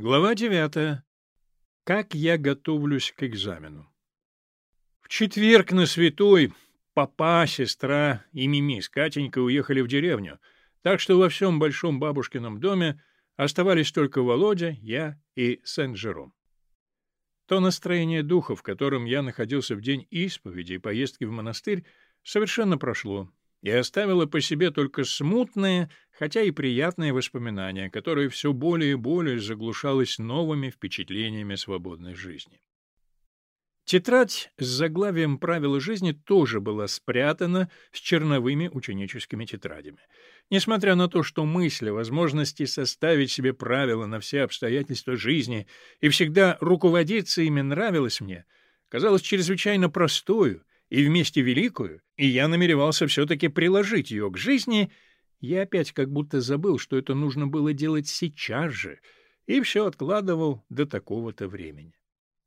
Глава девятая. Как я готовлюсь к экзамену. В четверг на святой папа, сестра и Мими с Катенькой уехали в деревню, так что во всем большом бабушкином доме оставались только Володя, я и Сен-Жером. То настроение духа, в котором я находился в день исповеди и поездки в монастырь, совершенно прошло, и оставила по себе только смутное, хотя и приятное воспоминание, которое все более и более заглушалось новыми впечатлениями свободной жизни. Тетрадь с заглавием «Правила жизни» тоже была спрятана с черновыми ученическими тетрадями. Несмотря на то, что мысль возможности составить себе правила на все обстоятельства жизни и всегда руководиться ими нравилась мне, казалась чрезвычайно простою и вместе великую, и я намеревался все-таки приложить ее к жизни, я опять как будто забыл, что это нужно было делать сейчас же, и все откладывал до такого-то времени.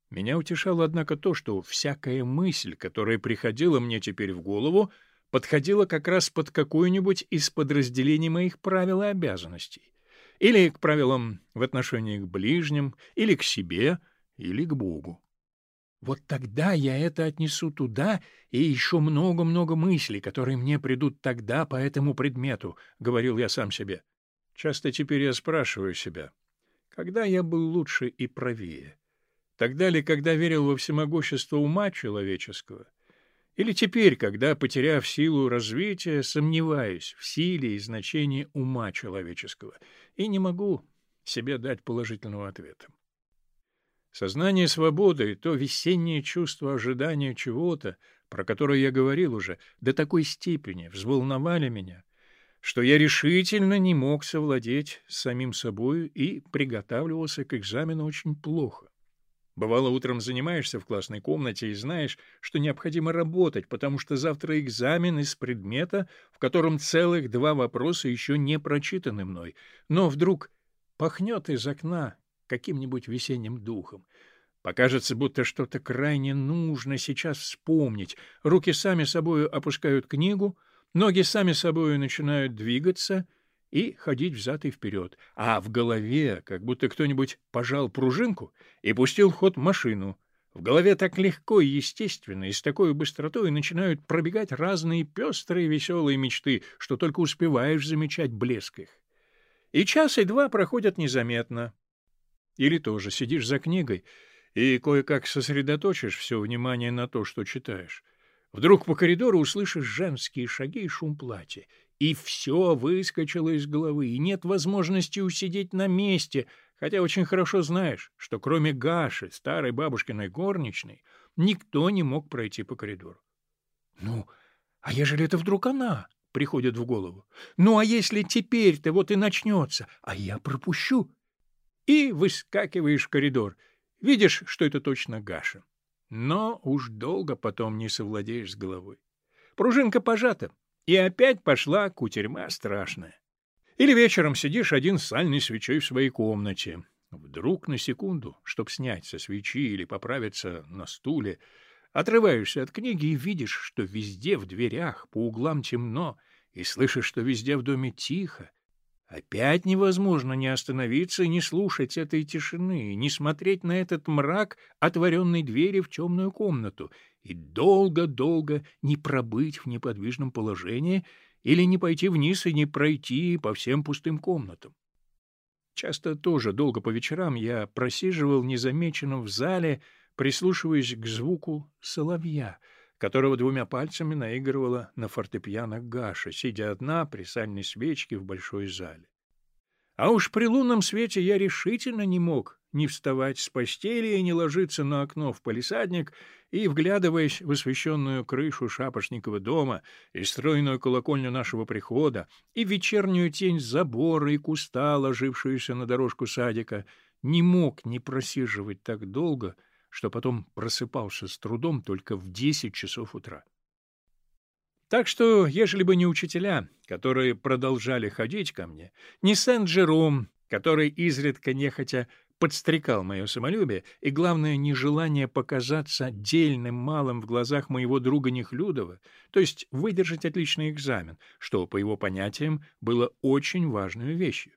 Меня утешало, однако, то, что всякая мысль, которая приходила мне теперь в голову, подходила как раз под какое-нибудь из подразделений моих правил и обязанностей. Или к правилам в отношении к ближним, или к себе, или к Богу. Вот тогда я это отнесу туда, и еще много-много мыслей, которые мне придут тогда по этому предмету, — говорил я сам себе. Часто теперь я спрашиваю себя, когда я был лучше и правее? Тогда ли, когда верил во всемогущество ума человеческого? Или теперь, когда, потеряв силу развития, сомневаюсь в силе и значении ума человеческого и не могу себе дать положительного ответа? Сознание свободы то весеннее чувство ожидания чего-то, про которое я говорил уже, до такой степени взволновали меня, что я решительно не мог совладеть с самим собою и приготавливался к экзамену очень плохо. Бывало, утром занимаешься в классной комнате и знаешь, что необходимо работать, потому что завтра экзамен из предмета, в котором целых два вопроса еще не прочитаны мной. Но вдруг пахнет из окна каким-нибудь весенним духом. Покажется, будто что-то крайне нужно сейчас вспомнить. Руки сами собою опускают книгу, ноги сами собою начинают двигаться и ходить взад и вперед, а в голове как будто кто-нибудь пожал пружинку и пустил в ход машину. В голове так легко и естественно, и с такой быстротой начинают пробегать разные пестрые веселые мечты, что только успеваешь замечать блеск их. И час и два проходят незаметно. Или тоже сидишь за книгой и кое-как сосредоточишь все внимание на то, что читаешь. Вдруг по коридору услышишь женские шаги и шум платья, и все выскочило из головы, и нет возможности усидеть на месте, хотя очень хорошо знаешь, что кроме Гаши, старой бабушкиной горничной, никто не мог пройти по коридору. Ну, а ежели это вдруг она приходит в голову? Ну, а если теперь-то вот и начнется, а я пропущу? И выскакиваешь в коридор. Видишь, что это точно Гаша. Но уж долго потом не совладеешь с головой. Пружинка пожата, и опять пошла кутерьма страшная. Или вечером сидишь один с сальной свечой в своей комнате. Вдруг на секунду, чтоб снять со свечи или поправиться на стуле, отрываешься от книги и видишь, что везде в дверях, по углам темно, и слышишь, что везде в доме тихо, Опять невозможно не остановиться и не слушать этой тишины, не смотреть на этот мрак отворенной двери в темную комнату и долго-долго не пробыть в неподвижном положении или не пойти вниз и не пройти по всем пустым комнатам. Часто тоже долго по вечерам я просиживал незамеченным в зале, прислушиваясь к звуку соловья — которого двумя пальцами наигрывала на фортепиано Гаша, сидя одна при сальной свечке в большой зале. А уж при лунном свете я решительно не мог ни вставать с постели и не ложиться на окно в палисадник и, вглядываясь в освещенную крышу шапошникова дома и стройную колокольню нашего прихода, и вечернюю тень забора и куста, ложившуюся на дорожку садика, не мог не просиживать так долго — что потом просыпался с трудом только в десять часов утра. Так что, ежели бы не учителя, которые продолжали ходить ко мне, не Сент-Жером, который изредка нехотя подстрекал мое самолюбие, и, главное, нежелание показаться дельным малым в глазах моего друга Нехлюдова, то есть выдержать отличный экзамен, что, по его понятиям, было очень важной вещью.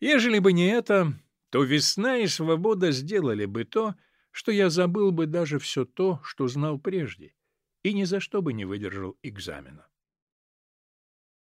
Ежели бы не это, то весна и свобода сделали бы то, что я забыл бы даже все то, что знал прежде, и ни за что бы не выдержал экзамена.